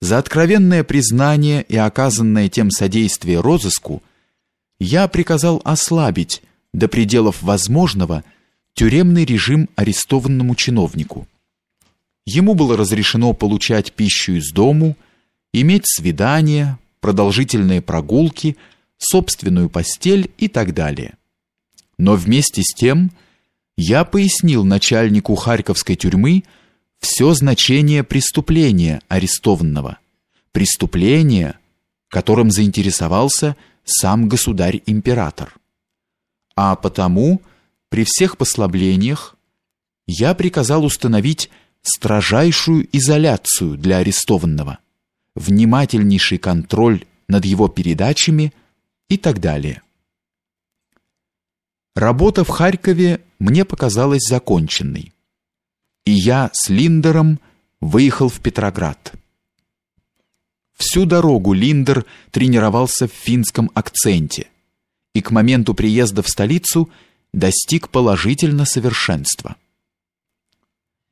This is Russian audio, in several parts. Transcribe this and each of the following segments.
За откровенное признание и оказанное тем содействие розыску я приказал ослабить до пределов возможного тюремный режим арестованному чиновнику. Ему было разрешено получать пищу из дому, иметь свидания, продолжительные прогулки, собственную постель и так далее. Но вместе с тем я пояснил начальнику Харьковской тюрьмы все значение преступления арестованного, преступления, которым заинтересовался сам государь-император. А потому, при всех послаблениях, я приказал установить строжайшую изоляцию для арестованного, внимательнейший контроль над его передачами и так далее. Работа в Харькове мне показалась законченной. И я с Линдером выехал в Петроград. Всю дорогу Линдер тренировался в финском акценте и к моменту приезда в столицу достиг положительно совершенства.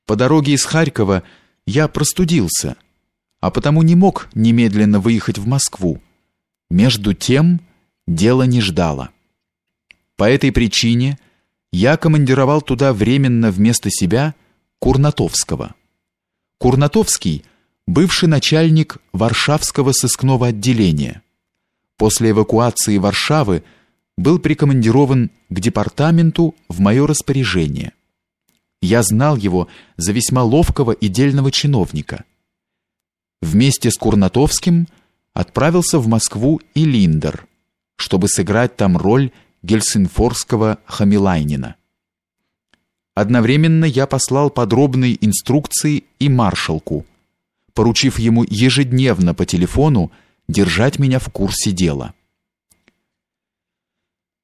По дороге из Харькова я простудился, а потому не мог немедленно выехать в Москву. Между тем дело не ждало. По этой причине я командировал туда временно вместо себя Курнатовского. Курнатовский бывший начальник Варшавского сыскного отделения. После эвакуации Варшавы был прикомандирован к департаменту в мое распоряжение. Я знал его за весьма ловкого и дельного чиновника. Вместе с Курнатовским отправился в Москву и Линдер, чтобы сыграть там роль гельсинфорского Хамилайнина. Одновременно я послал подробные инструкции и маршалку, поручив ему ежедневно по телефону держать меня в курсе дела.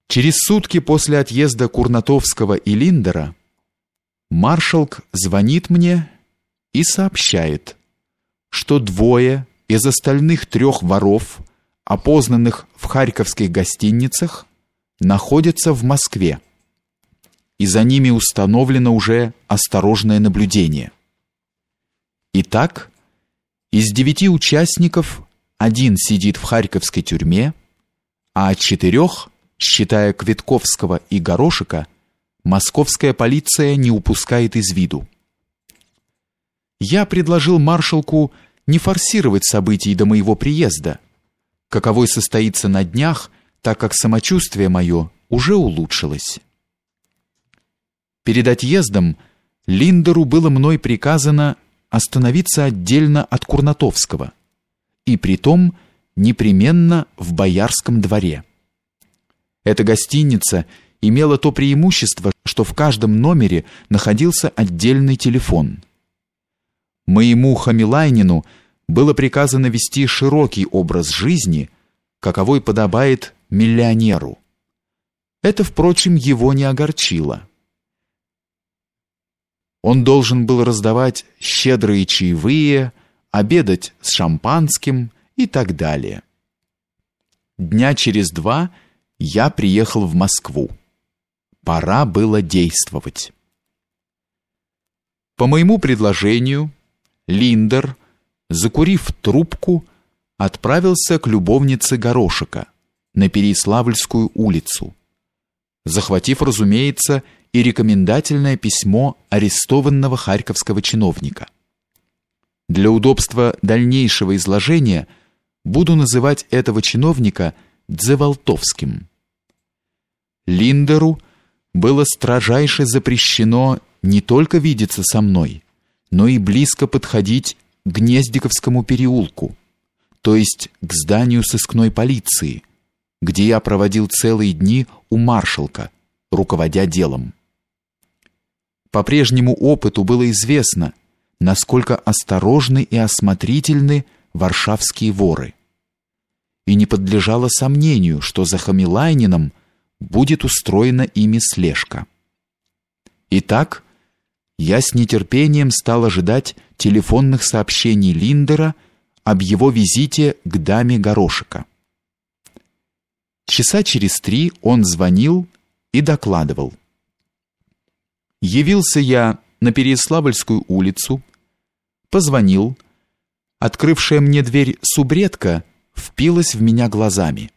Через сутки после отъезда Курнатовского и Линдера маршалк звонит мне и сообщает, что двое из остальных трех воров, опознанных в харьковских гостиницах, находятся в Москве, и за ними установлено уже осторожное наблюдение. Итак, из девяти участников один сидит в Харьковской тюрьме, а четырех, считая Квитковского и Горошика, московская полиция не упускает из виду. Я предложил маршалку не форсировать событий до моего приезда, каковой состоится на днях так как самочувствие мое уже улучшилось. Перед отъездом Линдеру было мной приказано остановиться отдельно от Курнатовского, и притом непременно в Боярском дворе. Эта гостиница имела то преимущество, что в каждом номере находился отдельный телефон. Моему Хамилайнину было приказано вести широкий образ жизни, каковой подобает миллионеру. Это, впрочем, его не огорчило. Он должен был раздавать щедрые чаевые, обедать с шампанским и так далее. Дня через два я приехал в Москву. Пора было действовать. По моему предложению, Линдер, закурив трубку, отправился к любовнице Горошика на Переяславльскую улицу, захватив, разумеется, и рекомендательное письмо арестованного харьковского чиновника. Для удобства дальнейшего изложения буду называть этого чиновника Дзеволтовским. Линдеру было строжайше запрещено не только видеться со мной, но и близко подходить к Гнездиковскому переулку, то есть к зданию сыскной полиции, где я проводил целые дни у маршалка, руководя делом. По прежнему опыту было известно, насколько осторожны и осмотрительны варшавские воры. И не подлежало сомнению, что за Хамилайнином будет устроена ими слежка. Итак, я с нетерпением стал ожидать телефонных сообщений Линдера об его визите к даме Горошика. Часа через три он звонил и докладывал. Явился я на Переяславльскую улицу, позвонил, Открывшая мне дверь субредка впилась в меня глазами.